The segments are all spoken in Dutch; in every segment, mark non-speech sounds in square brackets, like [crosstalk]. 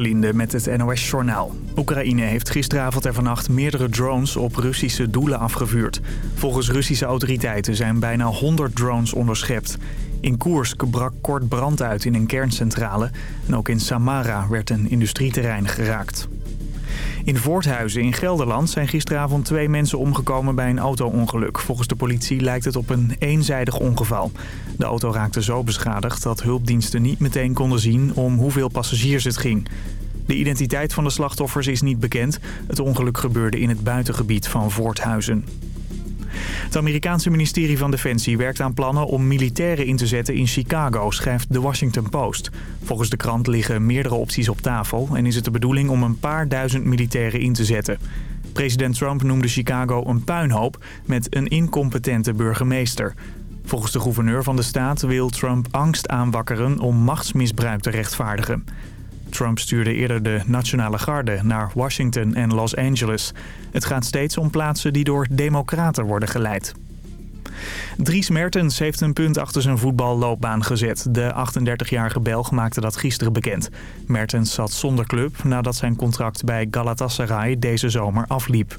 Linde met het NOS-journaal. Oekraïne heeft gisteravond en vannacht meerdere drones op Russische doelen afgevuurd. Volgens Russische autoriteiten zijn bijna 100 drones onderschept. In Koersk brak kort brand uit in een kerncentrale. En ook in Samara werd een industrieterrein geraakt. In Voorthuizen in Gelderland zijn gisteravond twee mensen omgekomen bij een auto-ongeluk. Volgens de politie lijkt het op een eenzijdig ongeval. De auto raakte zo beschadigd dat hulpdiensten niet meteen konden zien om hoeveel passagiers het ging. De identiteit van de slachtoffers is niet bekend. Het ongeluk gebeurde in het buitengebied van Voorthuizen. Het Amerikaanse ministerie van Defensie werkt aan plannen om militairen in te zetten in Chicago, schrijft The Washington Post. Volgens de krant liggen meerdere opties op tafel en is het de bedoeling om een paar duizend militairen in te zetten. President Trump noemde Chicago een puinhoop met een incompetente burgemeester. Volgens de gouverneur van de staat wil Trump angst aanwakkeren om machtsmisbruik te rechtvaardigen. Trump stuurde eerder de Nationale Garde naar Washington en Los Angeles. Het gaat steeds om plaatsen die door democraten worden geleid. Dries Mertens heeft een punt achter zijn voetballoopbaan gezet. De 38-jarige Belg maakte dat gisteren bekend. Mertens zat zonder club nadat zijn contract bij Galatasaray deze zomer afliep.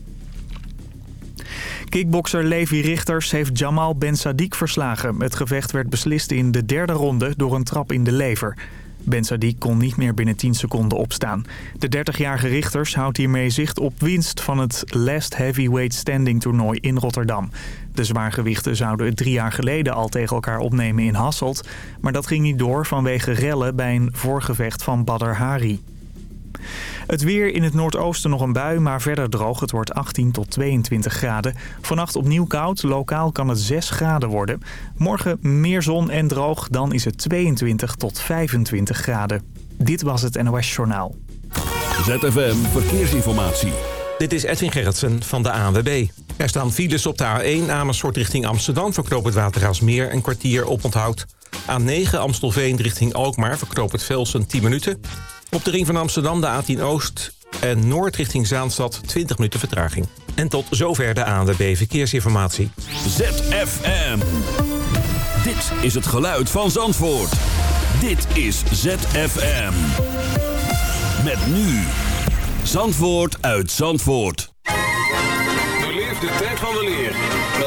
Kickbokser Levi Richters heeft Jamal Ben Sadiq verslagen. Het gevecht werd beslist in de derde ronde door een trap in de lever. Ben Sadiq kon niet meer binnen 10 seconden opstaan. De 30-jarige Richters houdt hiermee zicht op winst van het Last Heavyweight Standing toernooi in Rotterdam. De zwaargewichten zouden het drie jaar geleden al tegen elkaar opnemen in Hasselt. Maar dat ging niet door vanwege rellen bij een voorgevecht van Badr Hari. Het weer in het noordoosten nog een bui, maar verder droog. Het wordt 18 tot 22 graden. Vannacht opnieuw koud. Lokaal kan het 6 graden worden. Morgen meer zon en droog. Dan is het 22 tot 25 graden. Dit was het NOS Journaal. ZFM Verkeersinformatie. Dit is Edwin Gerritsen van de ANWB. Er staan files op de A1 Amersfoort richting Amsterdam... verknoopt het Watergraafsmeer een kwartier op onthoud. A9 Amstelveen richting Alkmaar verknoopt het Velsen 10 minuten... Op de ring van Amsterdam de A10 Oost en Noord richting Zaanstad 20 minuten vertraging. En tot zover de ANWB Verkeersinformatie. ZFM. Dit is het geluid van Zandvoort. Dit is ZFM. Met nu. Zandvoort uit Zandvoort. Beleef de tijd van de leer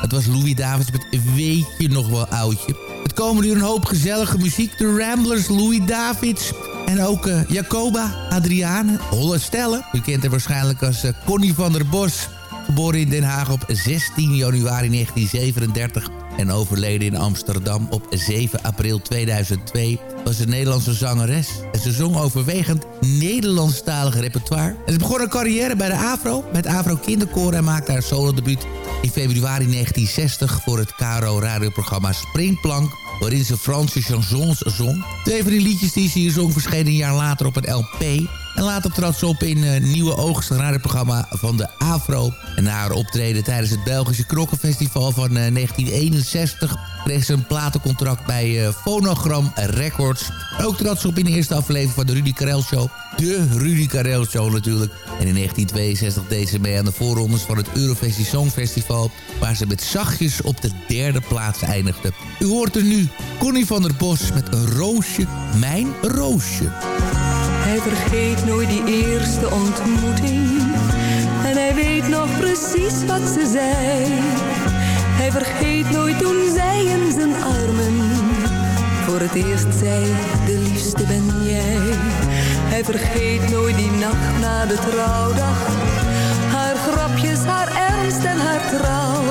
Het was Louis Davids met Weet je nog wel oudje. Het komen nu een hoop gezellige muziek. De Ramblers, Louis Davids. En ook eh, Jacoba, Adriane, Holle Stelle. U kent haar waarschijnlijk als eh, Connie van der Bos. Geboren in Den Haag op 16 januari 1937 en overleden in Amsterdam op 7 april 2002... was een Nederlandse zangeres. En ze zong overwegend Nederlandstalig repertoire. En ze begon haar carrière bij de AVRO, met AVRO Kinderkoor... en maakte haar solo-debuut in februari 1960 voor het KRO radioprogramma Springplank waarin ze Franse chansons zong. Twee van die liedjes die ze hier zong verschenen een jaar later op een LP. En later trad ze op in uh, Nieuwe Oogst, radioprogramma van de AVRO. En na haar optreden tijdens het Belgische Krokkenfestival van uh, 1961... kreeg ze een platencontract bij uh, Phonogram Records. Ook trad ze op in de eerste aflevering van de Rudy Karel Show. De Rudy Karel Show natuurlijk. En in 1962 deed ze mee aan de voorrondes van het Eurovisie Songfestival... waar ze met zachtjes op de derde plaats eindigde. U hoort er nu Connie van der Bos met een roosje, mijn roosje. Hij vergeet nooit die eerste ontmoeting. En hij weet nog precies wat ze zei. Hij vergeet nooit toen zij in zijn armen. Voor het eerst zei, de liefste ben jij. Hij vergeet nooit die nacht na de trouwdag. Haar grapjes, haar ernst en haar trouw.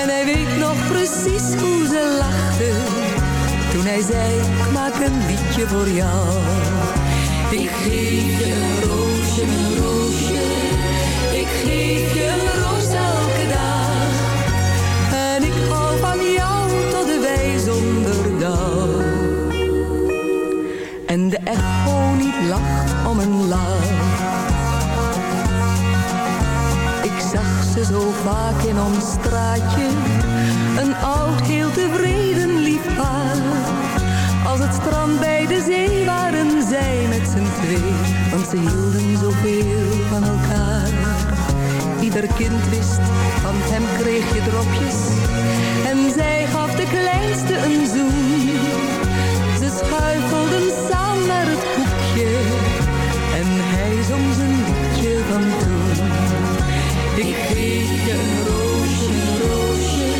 En hij weet nog precies hoe ze lachte. Toen hij zei, ik maak een liedje voor jou. Ik geef je een roosje, een roosje. Ik geef je een roos elke dag. En ik hou van jou tot de wij zonder dag. En de echo niet lacht om een lach. Ik zag ze zo vaak in ons straatje. Een oud, heel tevreden lief paar. Als het strand bij de zee waren zij met z'n twee. Want ze hielden zoveel van elkaar. Ieder kind wist, van hem kreeg je dropjes. En zij gaf de kleinste een zoen. Ze schuifelden samen naar het hoekje. En hij zong zijn liedje van toen. Ik geef je een roosje, roosje.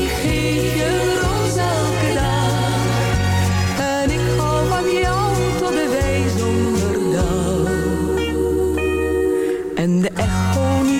Ik geef je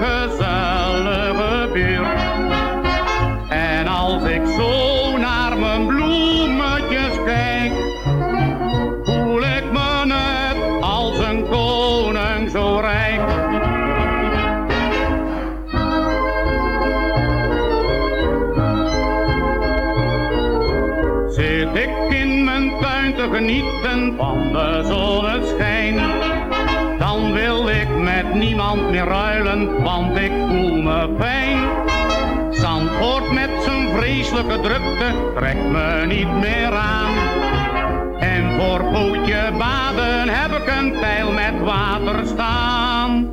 cause niemand meer ruilen, want ik voel me fijn. Zandvoort met zijn vreselijke drukte trekt me niet meer aan. En voor pootje baden heb ik een pijl met water staan.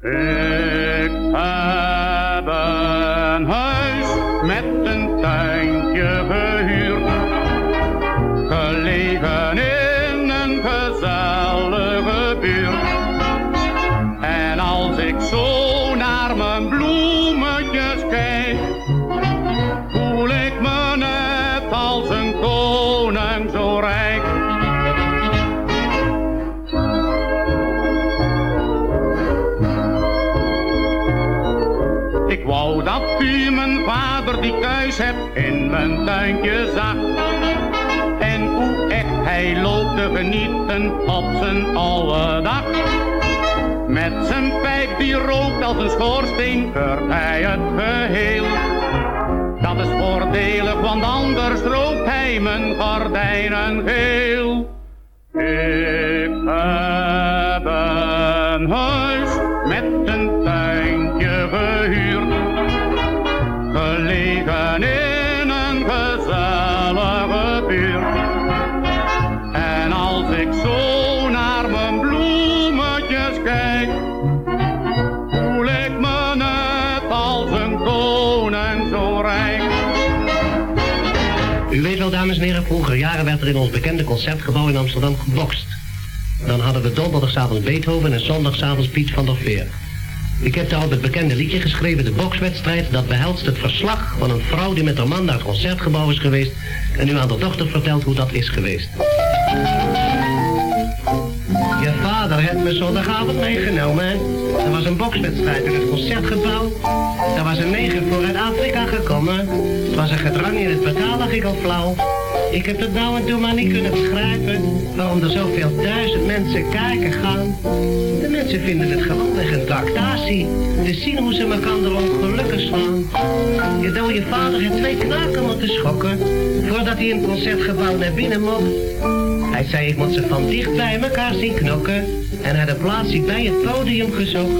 Ik heb een huis met in mijn tuintje zag. En hoe echt hij loopt te genieten op zijn oude dag. Met zijn pijp die rookt als een schoorsteen hij het geheel. Dat is voordelig, want anders rookt hij mijn gordijnen geel. Ik heb een ik zo naar mijn bloemetjes kijk, voel ik me net als een koning zo rijk. U weet wel, dames en heren, vroeger jaren werd er in ons bekende concertgebouw in Amsterdam gebokst. Dan hadden we donderdagavond Beethoven en zondagavond Piet van der Veer. Ik heb daar op het bekende liedje geschreven, de bokswedstrijd. Dat behelst het verslag van een vrouw die met haar man naar het concertgebouw is geweest. En nu aan de dochter vertelt hoe dat is geweest. Je vader heeft me zondagavond meegenomen. Er was een bokswedstrijd in het concertgebouw. Er was een neger voor uit Afrika gekomen. Het was een gedrang in het betaal, lag ik al flauw. Ik heb het nou en toen maar niet kunnen begrijpen waarom er zoveel duizend mensen kijken gaan. De mensen vinden het gewoon een tractatie. Te zien hoe ze elkaar ongelukkig slaan. Je dode vader heeft twee knaken moeten schokken voordat hij in het concertgebouw naar binnen mocht. Hij zei ik moet ze van dicht bij elkaar zien knokken en had een plaatsje bij het podium gezocht.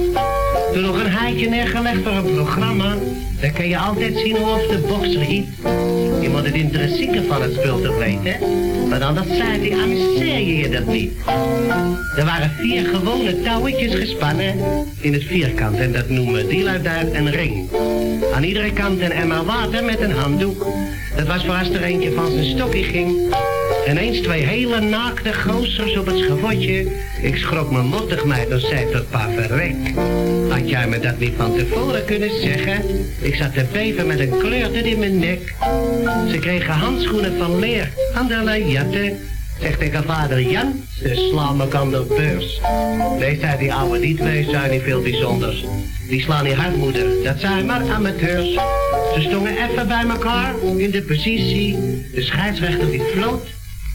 Toen nog een haatje neergelegd voor een programma. Dan kun je altijd zien hoe of de bokser hiet. Je moet het intrinsieke van het spul toch weten. Maar anders zei hij, amuseer je je dat niet. Er waren vier gewone touwetjes gespannen in het vierkant. En dat noemen lui daar een ring. Aan iedere kant een emmer water met een handdoek. Dat was voor als er eentje van zijn stokje ging. En eens twee hele naakte gozers op het schavotje. Ik schrok me mottig mij, dan zei tot pa verrek. Had jij me dat niet van tevoren kunnen zeggen? Ik zat te beven met een kleur in mijn nek. Ze kregen handschoenen van leer de jatten. Zegt tegen vader Jan, ze slaan me aan de beurs. Zei die oude, die twee zijn niet veel bijzonders. Die slaan niet hard, moeder, dat zijn maar amateurs. Ze stonden even bij elkaar in de positie. De scheidsrechter die floot.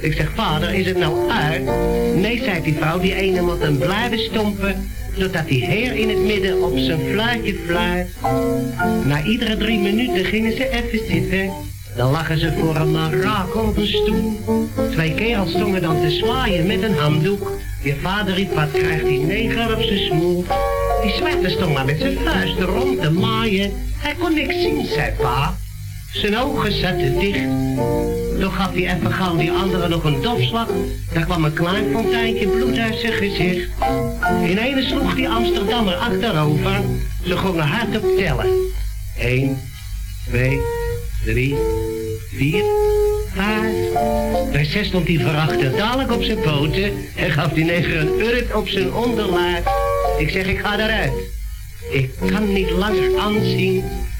Ik zeg, vader, is het nou uit? Nee, zei die vrouw, die ene moet hem blijven stompen, zodat die heer in het midden op zijn fluitje fluit. Na iedere drie minuten gingen ze even zitten. Dan lagen ze voor een marakel op een stoel. Twee kerels stonden dan te zwaaien met een handdoek. Je vader riep, wat krijgt die neger op zijn smoel? Die zwarte stond maar met zijn vuisten rond te maaien. Hij kon niks zien, zei pa. Zijn ogen zaten dicht. Toen gaf hij even gauw die andere nog een dofslag. Daar kwam een klein fonteintje bloed uit zijn gezicht. In ene sloeg die Amsterdammer achterover. Ze gongen hard op tellen. Eén, twee, drie, vier, vijf. Bij zes stond hij verachter dadelijk op zijn poten en gaf die neger een urk op zijn onderlaag. Ik zeg, ik ga eruit. Ik kan niet langer aanzien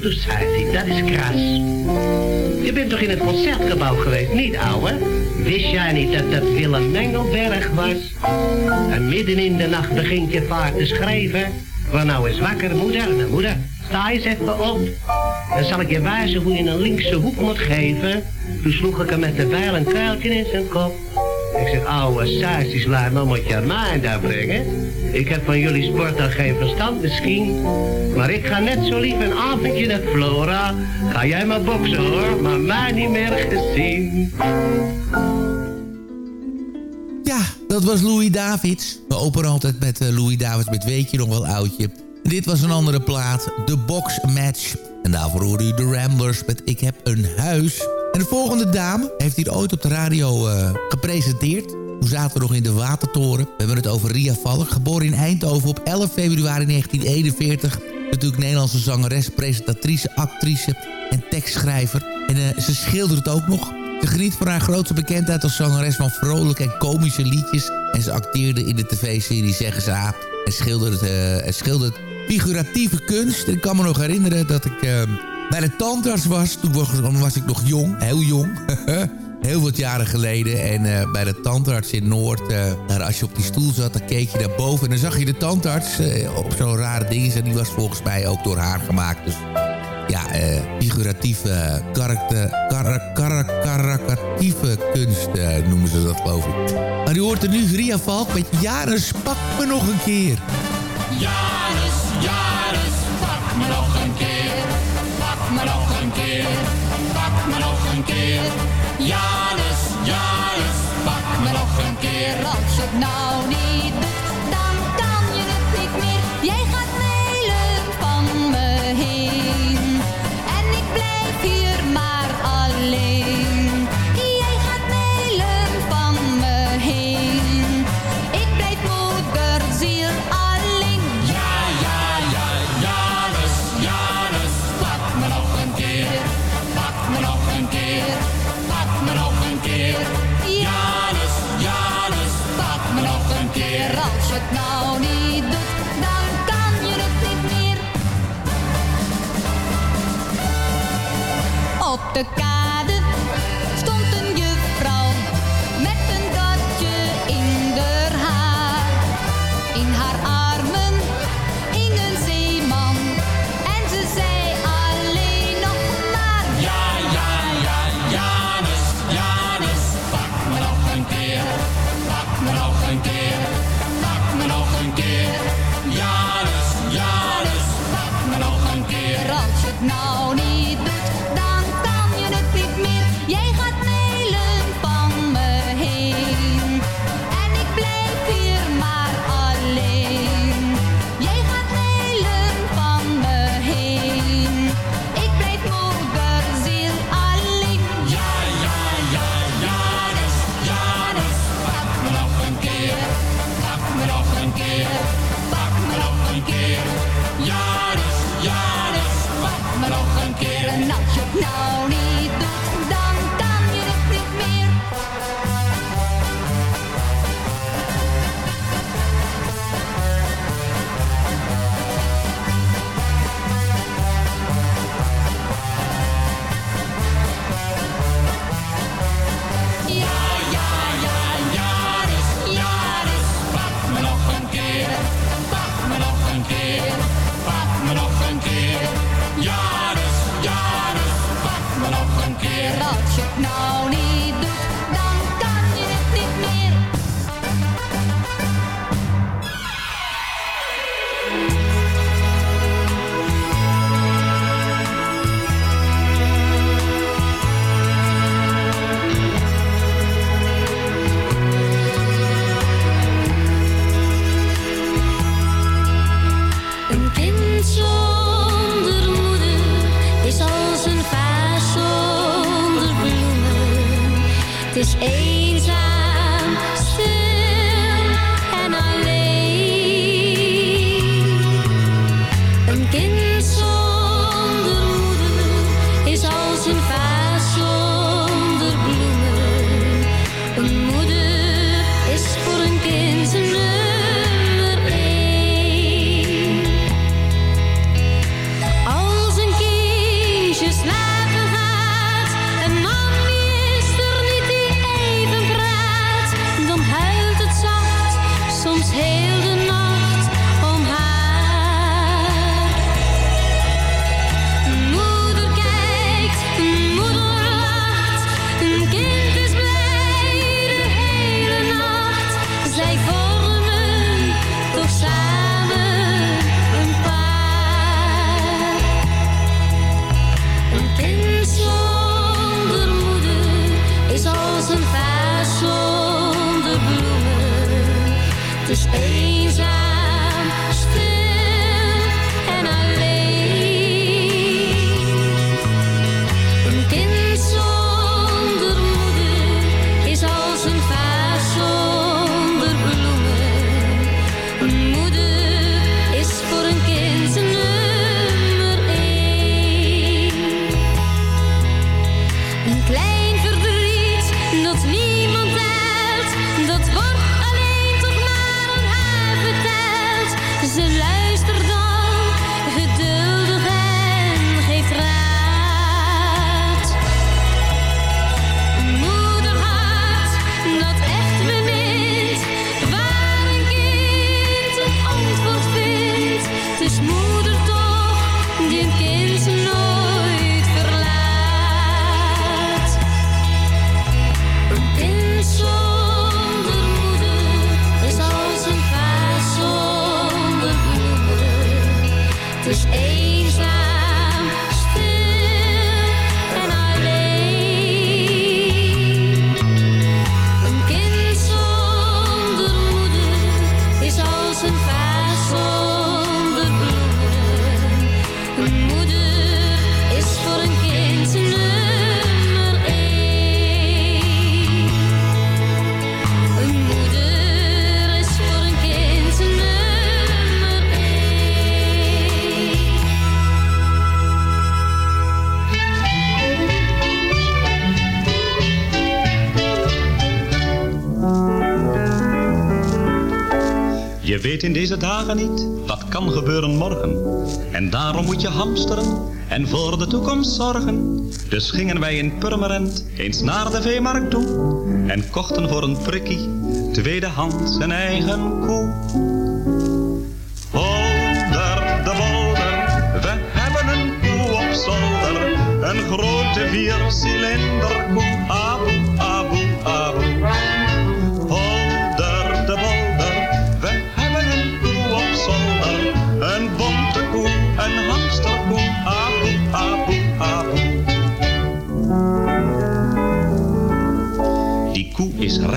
Zei hij, dat is kras. Je bent toch in het concertgebouw geweest, niet ouwe? Wist jij niet dat dat Willem Mengelberg was? En midden in de nacht begint je vaart te schrijven. Waar nou eens wakker, moeder? Nou, moeder, sta eens even op. Dan zal ik je wijzen hoe je een linkse hoek moet geven. Toen sloeg ik hem met de bijl een kuiltje in zijn kop. Zeg, ouwe sausjes, laat me moet je mij daar brengen. Ik heb van jullie sport dan geen verstand misschien. Maar ik ga net zo lief een avondje naar Flora. Ga jij maar boksen hoor, maar mij niet meer gezien. Ja, dat was Louis Davids. We openen altijd met uh, Louis Davids met Weet je nog wel oudje. Dit was een andere plaat, de Box Match. En daarvoor hoorde u de Ramblers met Ik heb een huis. En de volgende dame heeft hier ooit op de radio eh, gepresenteerd. Toen zaten we nog in de Watertoren. We hebben het over Ria Valler, geboren in Eindhoven op 11 februari 1941. Natuurlijk Nederlandse zangeres, presentatrice, actrice en tekstschrijver. En eh, ze schildert het ook nog. Ze geniet van haar grootste bekendheid als zangeres van vrolijke en komische liedjes. En ze acteerde in de tv-serie Zeggen ze A. En schildert, uh, schildert figuratieve kunst. Ik kan me nog herinneren dat ik... Ehm, bij de tandarts was. Toen was, ik nog jong, heel jong. [laughs] heel wat jaren geleden. En eh, bij de tandarts in Noord, daar, als je op die stoel zat, dan keek je naar boven. En dan zag je de tandarts eh, op zo'n rare ding. En die was volgens mij ook door haar gemaakt. Dus ja, figuratieve, karakter, karak, karak, karakatieve kunst noemen ze dat, geloof ik. Maar die hoort er nu Ria Valk met jaren pak me nog een keer. Jaris, jaren, pak me nog een keer pak me nog een keer, pak me nog een keer. Janus, Janus, pak me nog een keer, als het nou niet the guy in deze dagen niet, wat kan gebeuren morgen. En daarom moet je hamsteren en voor de toekomst zorgen. Dus gingen wij in Purmerend eens naar de veemarkt toe. En kochten voor een prikkie, tweedehands een eigen koe. Holder de bolder, we hebben een koe op zolder. Een grote viercilinder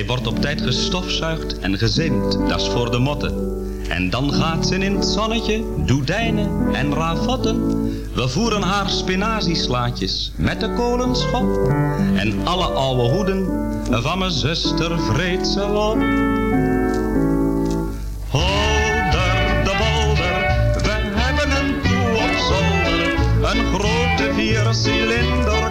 Zij wordt op tijd gestofzuigd en gezimd, dat is voor de motten. En dan gaat ze in het zonnetje, doedijnen en ravotten. We voeren haar spinazieslaatjes met de kolenschop. En alle oude hoeden van mijn zuster vreet ze op. Holder de bolder, we hebben een koe op zolder. Een grote viercilinder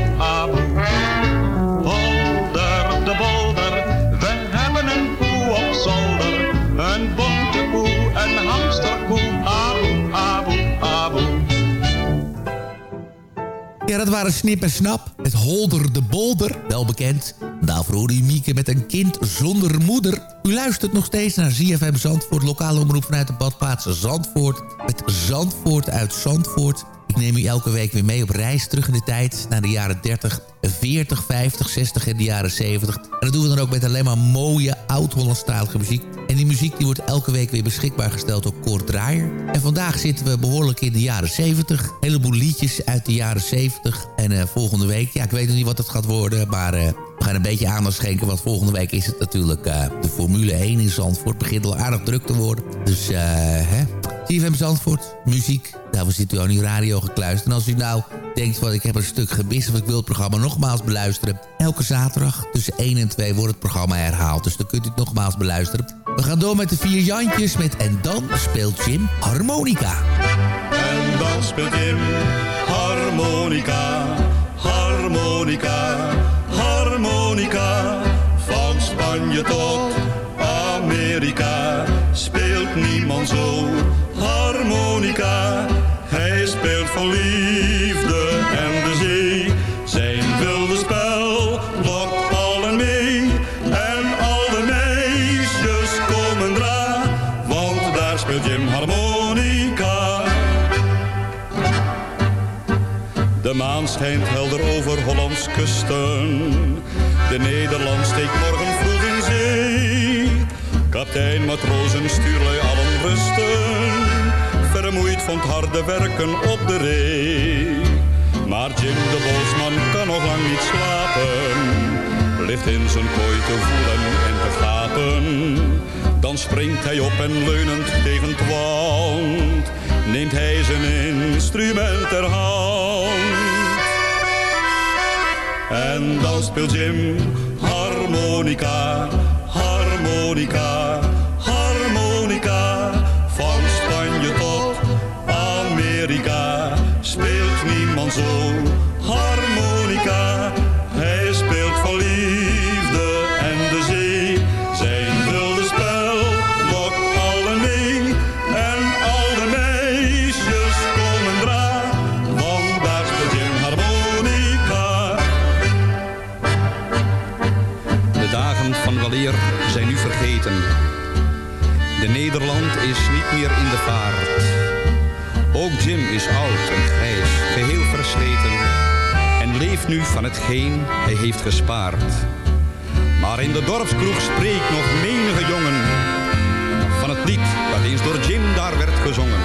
Ja, dat waren Snip en Snap. Het Holder de Bolder, wel bekend. Daarvoor hoorde u Mieke met een kind zonder moeder. U luistert nog steeds naar ZFM Zandvoort, lokale omroep vanuit de badplaats Zandvoort. Met Zandvoort uit Zandvoort. Ik neem u elke week weer mee op reis terug in de tijd... naar de jaren 30, 40, 50, 60 en de jaren 70. En dat doen we dan ook met alleen maar mooie oud-Hollandstalige muziek. En die muziek die wordt elke week weer beschikbaar gesteld door Kort Draaier. En vandaag zitten we behoorlijk in de jaren 70. Een heleboel liedjes uit de jaren 70. En eh, volgende week, ja, ik weet nog niet wat het gaat worden... maar eh, we gaan een beetje aandacht schenken, want volgende week is het natuurlijk eh, de Formule 1 in Zandvoort. Begint al aardig druk te worden. Dus, eh, hè. CFM Zandvoort, muziek. Daarvoor zit u aan uw radio En als u nou denkt van ik heb een stuk gemist... of ik wil het programma nogmaals beluisteren... elke zaterdag tussen 1 en 2 wordt het programma herhaald. Dus dan kunt u het nogmaals beluisteren. We gaan door met de vier Jantjes met En dan speelt Jim harmonica. En dan speelt Jim harmonica, schijnt helder over Hollands kusten. De Nederland steekt morgen vroeg in zee. Kaptein, matrozen, stuurlui allen rusten. Vermoeid van het harde werken op de ree. Maar Jim de Bosman kan nog lang niet slapen. Ligt in zijn kooi te voelen en te gapen. Dan springt hij op en leunend tegen het wand. Neemt hij zijn instrument ter hand. En dan speelt Jim harmonica, harmonica, harmonica. Van Spanje tot Amerika speelt niemand zo Nederland is niet meer in de vaart. Ook Jim is oud en grijs, geheel versleten. En leeft nu van hetgeen hij heeft gespaard. Maar in de dorpskroeg spreekt nog menige jongen. Van het lied dat eens door Jim daar werd gezongen.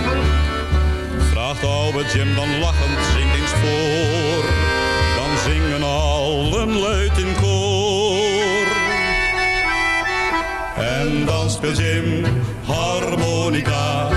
Vraagt oude Jim dan lachend, zingt eens voor. Dan zingen allen luid in koor. En dan speelt Jim harmonica,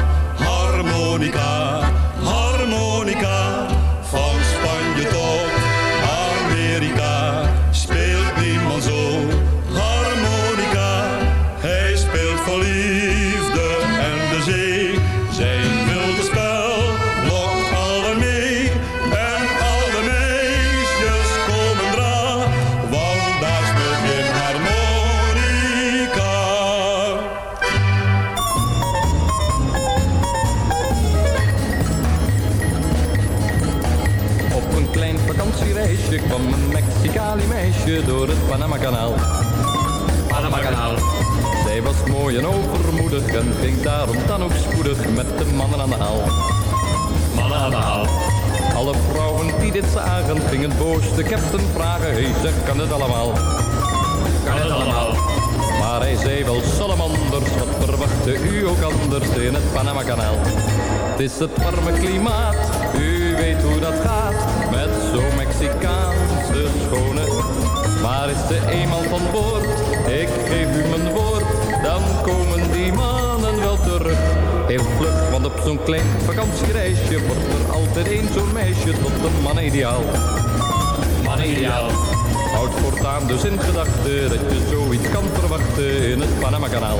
en overmoedig en ging daarom dan ook spoedig met de mannen aan de haal. Mannen aan de haal. Alle vrouwen die dit zagen gingen boos de captain vragen. Hey zeg, kan het allemaal? Kan het allemaal? Maar hij zei wel salamanders, wat verwachtte u ook anders in het Panama-kanaal? Het is het warme klimaat, u weet hoe dat gaat, met zo'n Mexicaanse schone. Maar is ze eenmaal van boord, ik geef u mijn woord, komen die mannen wel terug. Heel vlug, want op zo'n klein vakantiereisje wordt er altijd één zo'n meisje tot een man ideaal. Man ideaal. Houd voortaan dus in gedachten dat je zoiets kan verwachten in het Panama-kanaal.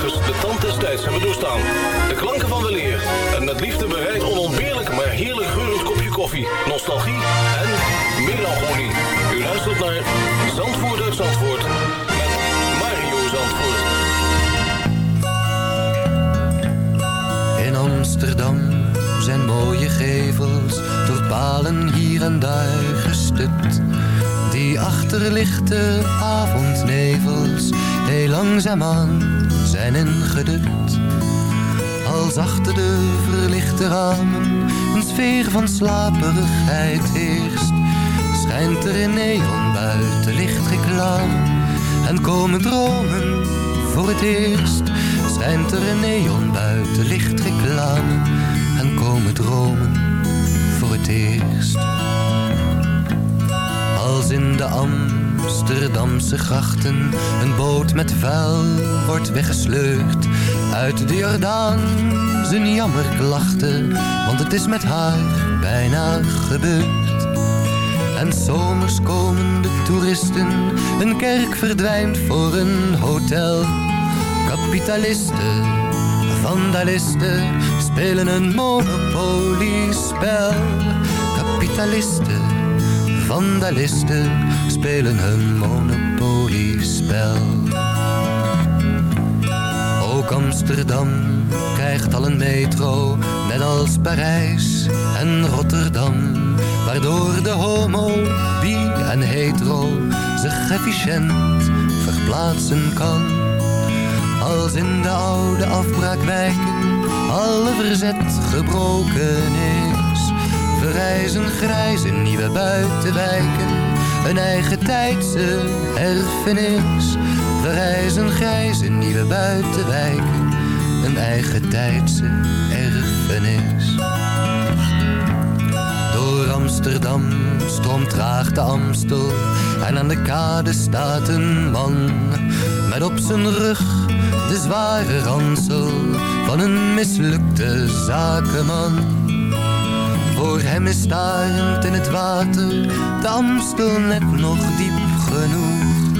de tand des tijds hebben doorstaan. De klanken van weleer en met liefde bereid onontbeerlijk maar heerlijk geurend kopje koffie, nostalgie en melancholie. U luistert naar Zandvoort Zandvoort met Mario Zandvoort. In Amsterdam zijn mooie gevels door palen hier en daar gestut. Die achterlichte avondnevels heel langzaamaan zijn ingedut. Als achter de verlichte ramen een sfeer van slaperigheid heerst, schijnt er in neon buiten lichtreclame en komen dromen voor het eerst. Schijnt er een neon buiten lichtreclame en komen dromen voor het eerst. Als in de Am Amsterdamse grachten. Een boot met vuil wordt weggesleurd uit de Jordaan. Zijn jammerklachten, want het is met haar bijna gebeurd. En zomers komen de toeristen, een kerk verdwijnt voor een hotel. Kapitalisten, vandalisten, spelen een monopoliespel. Kapitalisten, vandalisten, spelen een monopoliespel. Ook Amsterdam krijgt al een metro, net als Parijs en Rotterdam. Waardoor de homo, bi en hetero zich efficiënt verplaatsen kan. Als in de oude afbraakwijken alle verzet gebroken is. Verrijzen grijze nieuwe buitenwijken, een eigen tijdse erfenis. Verrijzen grijze nieuwe buitenwijken, een eigen tijdse erfenis. Door Amsterdam stroomt traag de Amstel en aan de kade staat een man met op zijn rug de zware ransel van een mislukte zakenman. Voor hem is starend in het water de Amstel net nog diep genoeg.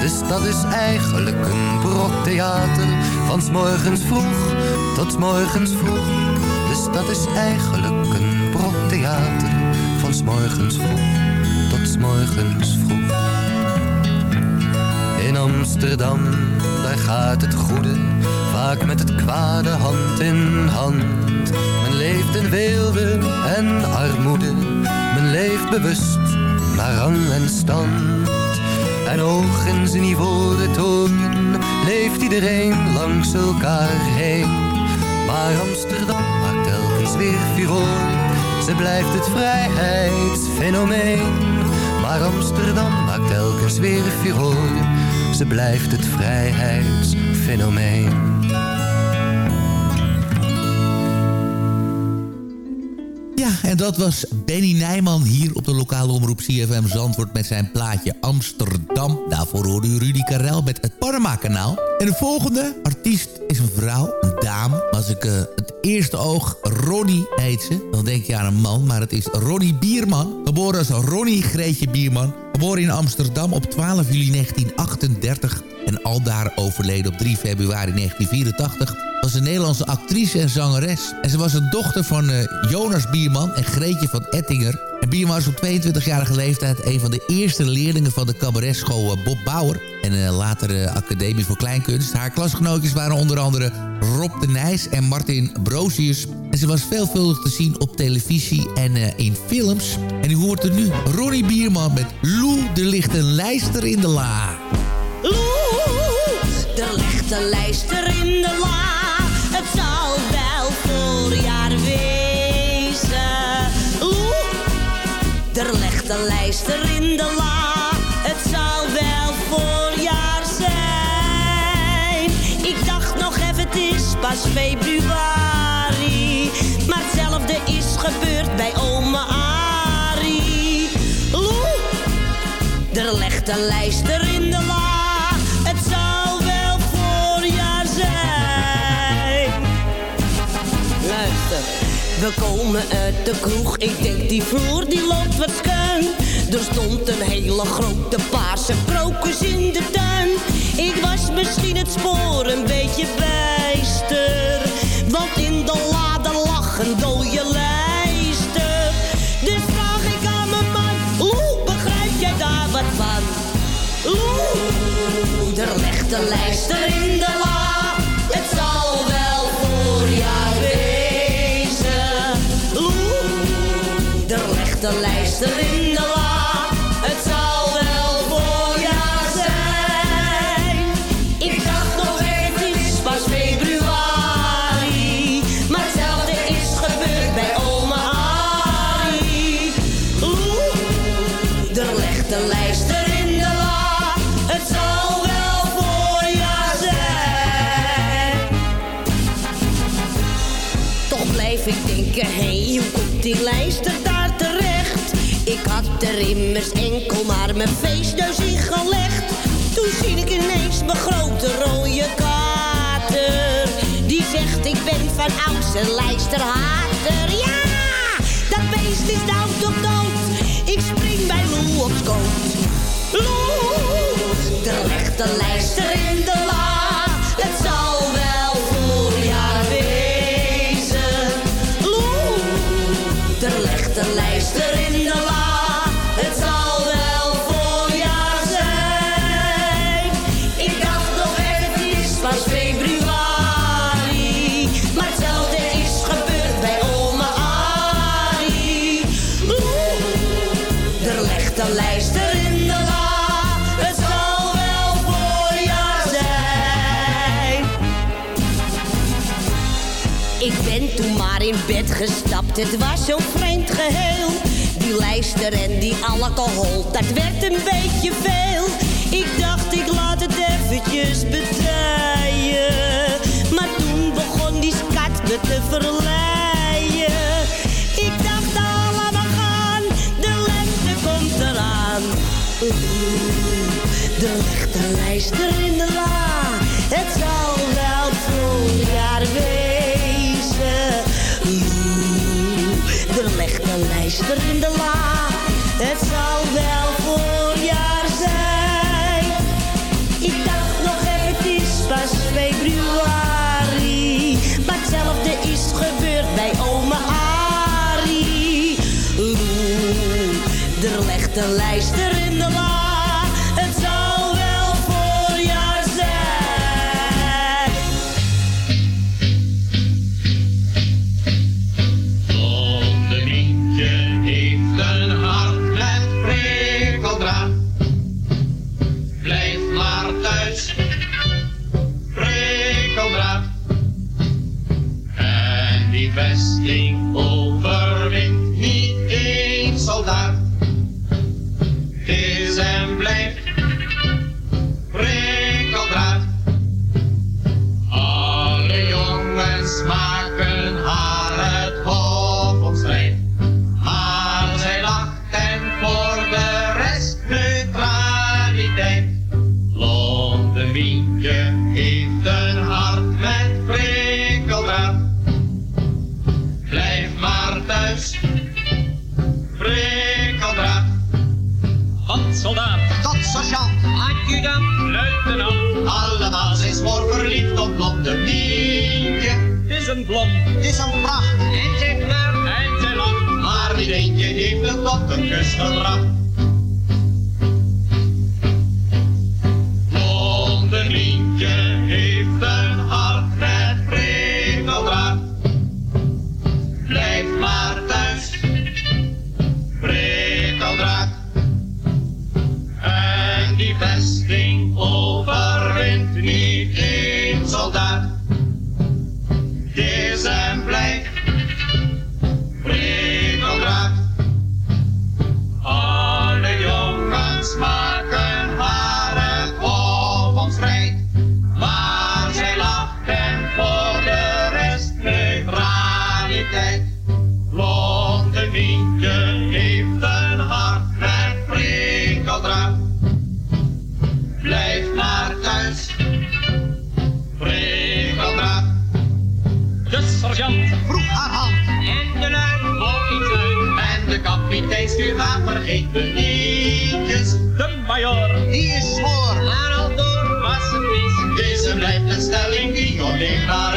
De stad is eigenlijk een brok theater van s morgens vroeg tot s morgens vroeg. De stad is eigenlijk een brok theater van s morgens vroeg tot s morgens vroeg. In Amsterdam, daar gaat het goede vaak met het kwade hand in hand. Men leeft in weelde en armoede, men leeft bewust naar rang en stand. En hoog in zijn ivoren toren leeft iedereen langs elkaar heen. Maar Amsterdam maakt telkens weer furore, ze blijft het vrijheidsfenomeen. Maar Amsterdam maakt telkens weer furore, ze blijft het vrijheidsfenomeen. En dat was Benny Nijman hier op de lokale omroep CFM Zandvoort met zijn plaatje Amsterdam. Daarvoor hoorde u Rudy Karel met het Panama-kanaal. En de volgende artiest is een vrouw, een dame. Als ik eh, het eerste oog Ronnie heet ze, dan denk je aan een man, maar het is Ronnie Bierman. Geboren als Ronnie Greetje Bierman. Geboren in Amsterdam op 12 juli 1938 en aldaar overleden op 3 februari 1984 was een Nederlandse actrice en zangeres. En ze was een dochter van eh, Jonas Bierman en Greetje van Ettinger. En Bierman was op 22-jarige leeftijd een van de eerste leerlingen van de cabaretschool eh, Bob Bauer. En eh, later Academie voor Kleinkunst. Haar klasgenootjes waren onder andere Rob de Nijs en Martin Brosius. En ze was veelvuldig te zien op televisie en eh, in films. En u hoort er nu Ronnie Bierman met Lou, de ligt een lijster in de la. Loe, er ligt een lijster in de la. Het zal wel voorjaar wezen. Loe, er ligt een lijster in de la. Pas februari. Maar hetzelfde is gebeurd bij oma Arie. Loe, er ligt een lijster in de la. Het zal wel voorjaar zijn. Luister, we komen uit de kroeg. Ik denk die vloer die loopt wat schuin. Er stond een hele grote paarse krokus in de tuin. Ik was misschien het spoor een beetje bijster. Want in de lade lag een dode lijster. Dus vraag ik aan mijn man, Loe, begrijp jij daar wat van? Loe, er ligt een lijster in de la. Het zal wel voorjaar wezen. Loe, er ligt een lijster in de. Hé, hoe komt die lijster daar terecht? Ik had er immers enkel maar mijn feestneus in gelegd. Toen zie ik ineens mijn grote rode kater. Die zegt ik ben van ouds een lijsterhater. Ja, dat beest is dood op dood. Ik spring bij Lou op schoot. Lou, er legt een lijster in bed gestapt, het was zo vreemd geheel. Die lijster en die alcohol, dat werd een beetje veel. Ik dacht, ik laat het eventjes bedijen. Maar toen begon die skat me te verleiden. Ik dacht, allemaal gaan, de lente komt eraan. Er ligt een lijster in de la. Het zal wel voorjaar zijn. Ik dacht nog even, het is pas februari. Maar hetzelfde is gebeurd bij oma Arie. Oeh, er legt een lijster sergeant vroeg haar hand en de luid wou. En de kapitein stuurt haar vergeet me nietjes. De major die is voor, maar al door was het mis. Deze blijft een stelling die onleefbaar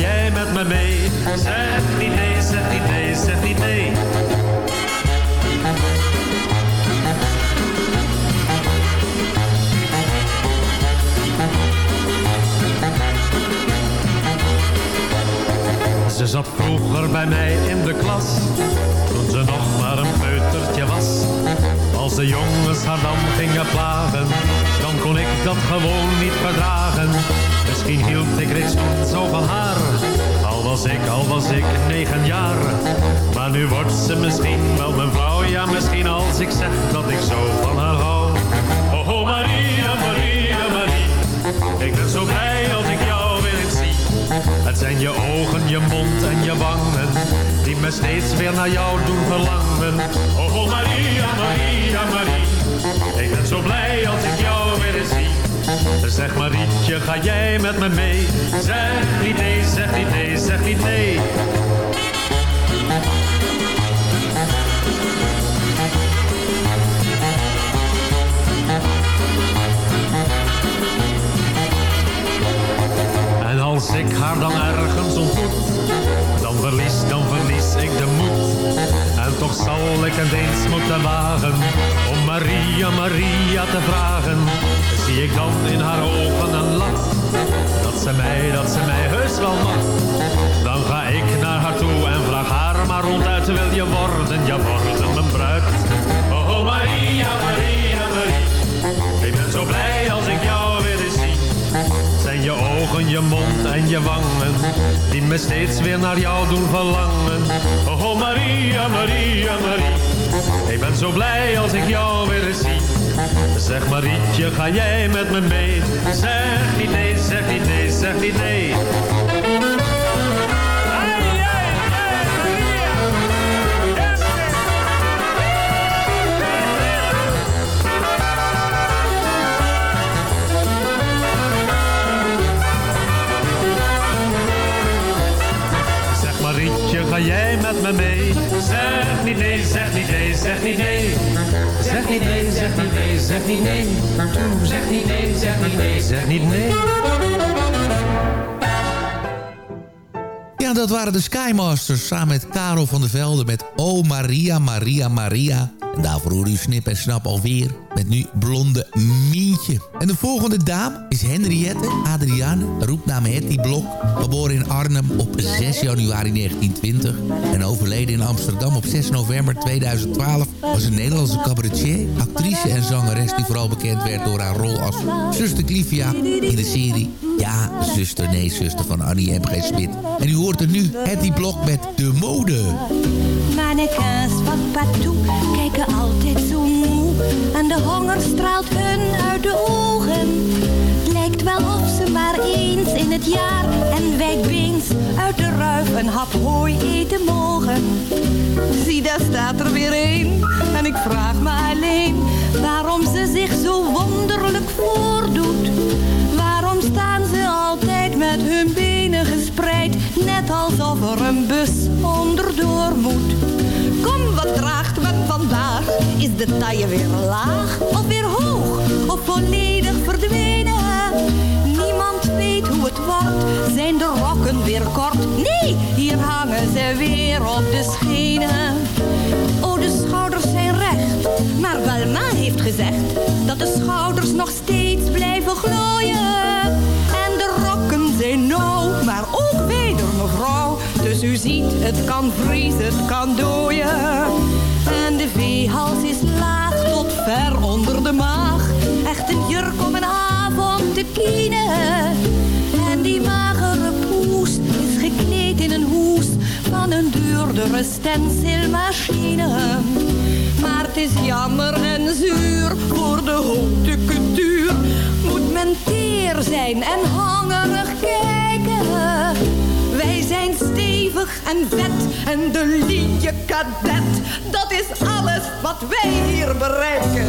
jij met me mee? Zeg niet nee, zeg niet nee, zeg niet nee. Ze zat vroeger bij mij in de klas, toen ze nog maar een peutertje was. Als de jongens haar dan gingen plagen, dan kon ik dat gewoon niet verdragen. Misschien hield ik reeds zo van haar, al was ik, al was ik negen jaar. Maar nu wordt ze misschien wel mijn vrouw, ja misschien als ik zeg dat ik zo van haar hou. Oh, oh Maria, Maria, Maria, ik ben zo blij als ik jou weer eens zie. Het zijn je ogen, je mond en je wangen Die me steeds weer naar jou doen verlangen Oh, oh Maria, Maria, Maria Ik ben zo blij als ik jou weer eens zie Zeg Marietje, ga jij met me mee? Zeg niet nee, zeg niet nee, zeg niet nee En als ik haar dan ergens ontmoet, dan verlies, dan verlies ik de moed. En toch zal ik het eens moeten wagen, Maria, Maria te vragen. Zie ik dan in haar ogen een lach, dat ze mij, dat ze mij heus wel mag. Dan ga ik naar haar toe en vraag haar maar ronduit, wil je worden, ja worden mijn bruid. Oh, oh Maria, Maria, Maria, ik ben zo blij als ik jou weer eens zie. Zijn je ogen, je mond en je wangen Die me steeds weer naar jou doen verlangen Oh, oh Maria, Maria, Maria Ik ben zo blij als ik jou weer zie. Zeg Marietje, ga jij met me mee? Zeg niet nee, zeg niet nee, zeg niet nee. Zeg Marietje, ga jij met me mee? Zeg niet nee, zeg niet nee, zeg niet nee. Zeg niet nee, zeg niet nee, zeg niet nee. Zeg niet nee, zeg niet nee, zeg niet nee. Ja, dat waren de Skymasters samen met Karel van der Velde met Oh Maria, Maria, Maria. En daarvoor hoor u Snip en Snap alweer met nu Blonde Mientje. En de volgende dame is Henriette Adriane, roepnaam Hetty Blok. Geboren in Arnhem op 6 januari 1920 en overleden in Amsterdam op 6 november 2012... was een Nederlandse cabaretier, actrice en zangeres... die vooral bekend werd door haar rol als zuster Clivia in de serie... Ja, zuster, nee, zuster van Annie M. G. Smit. En u hoort er nu Hetty Blok met De Mode. Mannequins kijken altijd zo moe. En de honger straalt hun uit de ogen. Het lijkt wel of ze maar eens in het jaar en wijdbeens uit de ruif een hap hooi eten mogen. Zie, daar staat er weer een. En ik vraag me alleen waarom ze zich zo wonderlijk voordoet. Waarom staan ze altijd met hun benen gespreid, net alsof er een bus onderdoor moet? Kom, wat draagt men vandaag? Is de taille weer laag of weer hoog of volledig verdwenen? Niemand weet hoe het wordt, zijn de rokken weer kort? Nee, hier hangen ze weer op de schenen. Oh, de schouders zijn recht, maar Welma heeft gezegd dat de schouders nog steeds blijven glooien. Dus u ziet, het kan vriezen, het kan dooien. En de veehals is laag tot ver onder de maag. Echt een jurk om een avond te kienen. En die magere poes is gekleed in een hoes van een duurdere stencilmachine. Maar het is jammer en zuur voor de haute couture. Moet men teer zijn en hangerig kijken. Wij zijn stevig en vet en de linie kadet. Dat is alles wat wij hier bereiken.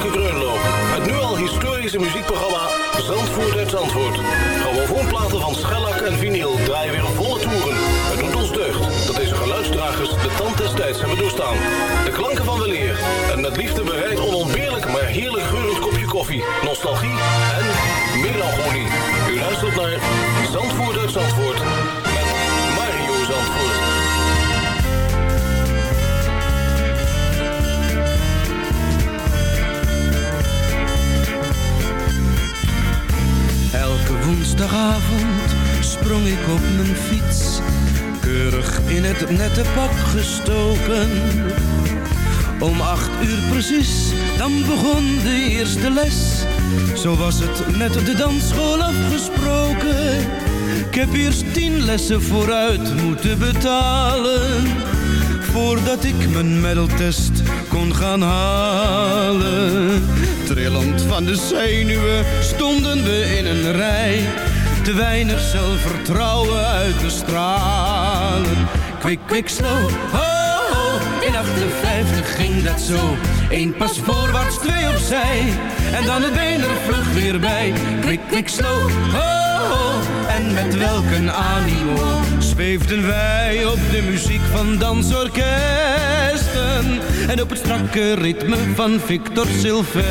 Het nu al historische muziekprogramma Zandvoort uit Zandvoort. Grammofoonplaten van schellak en vinyl draaien weer volle toeren. Het doet ons deugd dat deze geluidsdragers de tand des tijds hebben doorstaan. De klanken van weleer en met liefde bereid onontbeerlijk maar heerlijk geurend kopje koffie, nostalgie en melancholie. U luistert naar woensdagavond sprong ik op mijn fiets, keurig in het nette pak gestoken. Om acht uur precies, dan begon de eerste les. Zo was het met de dansschool afgesproken. Ik heb eerst tien lessen vooruit moeten betalen. Voordat ik mijn medaltest kon gaan halen. Trillend van de zenuwen stonden we in een rij. Te weinig zelfvertrouwen uit te stralen. Kwik, kwik, slow, ho, ho. In 58 ging dat zo. Eén pas voorwaarts, twee opzij. En dan het been er vlug weer bij. Kwik, kwik, slow, ho, ho. En met welk animo zweefden wij op de muziek van dansorkesten. En op het strakke ritme van Victor Sylvester.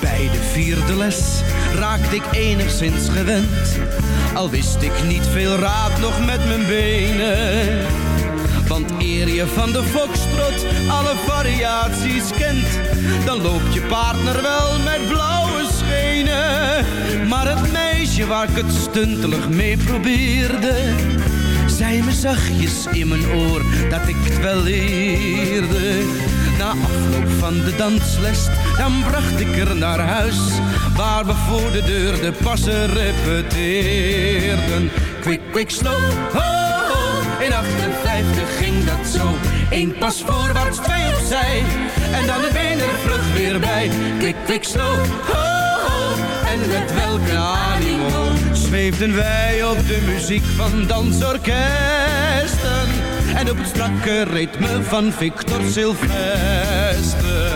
Bij de vierde les raakte ik enigszins gewend. Al wist ik niet veel raad nog met mijn benen. Want eer je van de foxtrot alle variaties kent, dan loopt je partner wel met blauwe schenen. Maar het meisje waar ik het stuntelig mee probeerde, zei me zachtjes in mijn oor dat ik het wel leerde. Na afloop van de dansles, dan bracht ik er naar huis, waar we voor de deur de passen repeteerden. Quick, quick, slow. In 58 ging dat zo. Eén pas voorwaarts, twee opzij. En dan de benen vlug weer bij. Quick, quick, slow, ho, ho. En met welke animo zweefden wij op de muziek van dansorkesten. En op het strakke ritme van Victor Sylvester.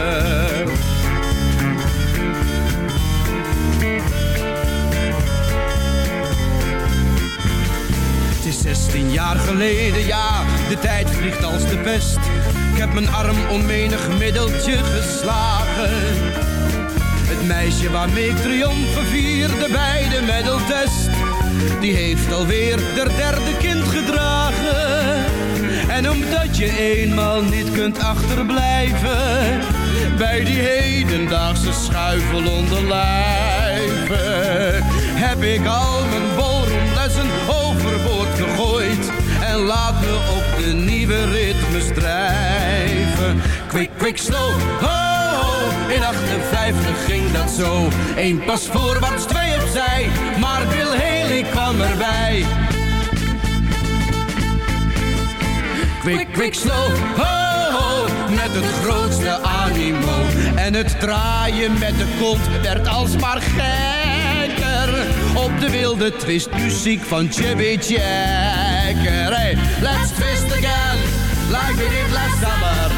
Is 16 jaar geleden, ja, de tijd vliegt als de pest. Ik heb mijn arm om menig middeltje geslagen. Het meisje waarmee ik triomfen vierde bij de medaltest. Die heeft alweer der derde kind gedragen. En omdat je eenmaal niet kunt achterblijven. Bij die hedendaagse schuifel onder lijven. Heb ik al mijn ballroomlessen overboord gegooid. En laat me op de nieuwe ritmes drijven. Quick, quick, slow, ho, ho. In 58 ging dat zo. Eén pas voorwaarts, twee opzij. Maar Bill Haley kwam erbij. Quick, quick, slow, ho, ho. Met het grootste animo. En het draaien met de kont werd alsmaar gekker. Op de wilde twistmuziek van Chubby Checker. Let's twist again, like we did last summer.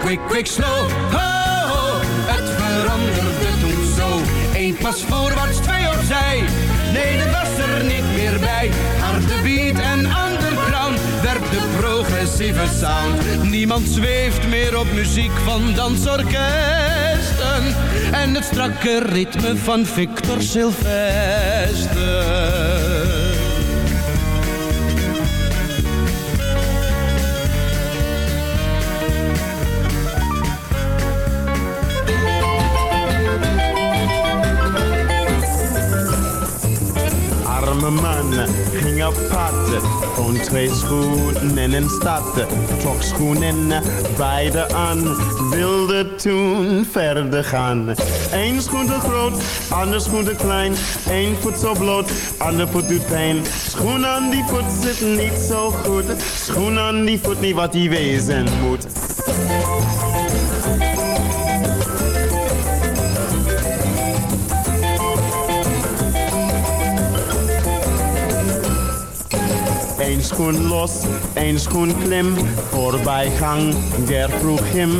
Quick, quick, slow, ho, ho. Het veranderde toen zo. Eén pas voorwaarts, twee opzij. Nee, dat was er niet meer bij. Harde beat en underground werd de progressieve sound. Niemand zweeft meer op muziek van dansorkesten. En het strakke ritme van Victor Sylvester. Man ging op pad. Gewoon twee schoenen in stad. Trok schoenen beide aan. Wilde toen verder gaan. Eén schoen te groot, ander schoen te klein. Eén voet zo bloot, ander voet doet pijn. Schoen aan die voet zit niet zo goed. Schoen aan die voet niet wat die wezen moet. Schoen los, één schoen klim, voorbijgang, Ger vroeg hem.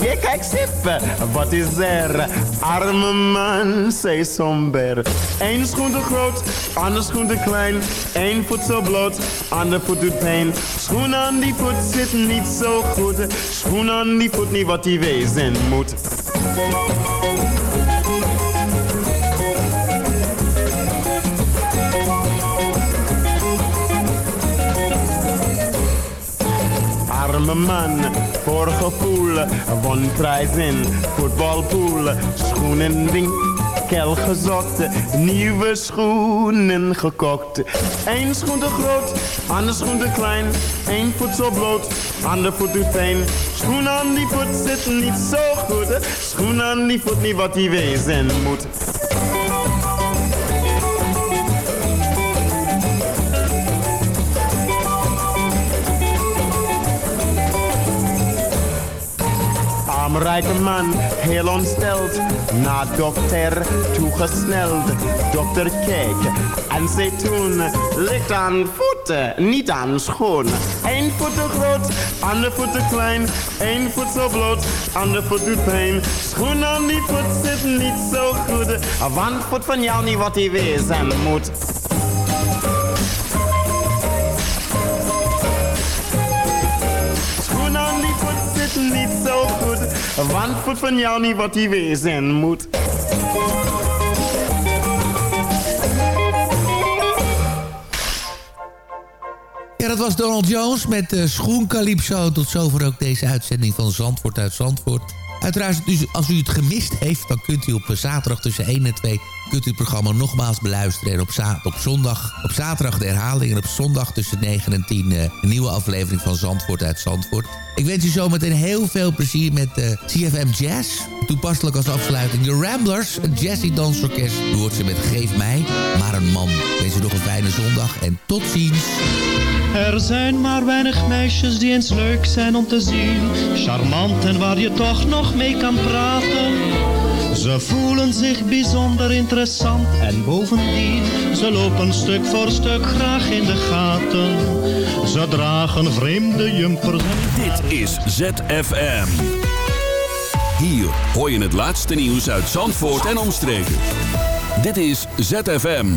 Je kijk sippen, wat is er? Arme man, zei somber. Eén schoen te groot, ander schoen te klein. Eén voet zo bloot, ander voet doet pijn. Schoen aan die voet zit niet zo goed. Schoen aan die voet niet wat die wezen moet. Arme man voor gevoel. Won prijs in voetbalpool. Schoenen winkel gezocht. Nieuwe schoenen gekocht. Eén schoen te groot, ander schoen te klein. Eén voet zo bloot, ander voet doet pijn. Schoen aan die voet zit niet zo goed. Schoen aan die voet niet wat die wezen moet. Rijke man, heel ontsteld, naar dokter toegesneld. Dokter keek en zei toen, ligt aan voeten, niet aan schoenen. Eén voet te groot, ander voet te klein. Eén voet zo bloot, ander voet doet pijn. Schoen aan die voet zit niet zo goed, want voet van jou niet wat hij wezen moet. Schoen aan die voet zit niet zo goed, want voet van jou niet wat hij wezen moet. Ja, dat was Donald Jones met uh, Schoen Calypso. Tot zover ook deze uitzending van Zandvoort uit Zandvoort. Uiteraard, dus als u het gemist heeft... dan kunt u op eh, zaterdag tussen 1 en 2... kunt u het programma nogmaals beluisteren. En op, zondag, op zaterdag de herhaling... en op zondag tussen 9 en 10 uh, een nieuwe aflevering van Zandvoort uit Zandvoort. Ik wens u zometeen heel veel plezier met uh, CFM Jazz. Toepasselijk als afsluiting de Ramblers, een jazzy dansorkest. U hoort ze met Geef mij maar een man. Wens u nog een fijne zondag en tot ziens. Er zijn maar weinig meisjes die eens leuk zijn om te zien. Charmant en waar je toch nog mee kan praten. Ze voelen zich bijzonder interessant en bovendien, ze lopen stuk voor stuk graag in de gaten. Ze dragen vreemde jumpers. Dit is ZFM. Hier hoor je het laatste nieuws uit Zandvoort en omstreken. Dit is ZFM.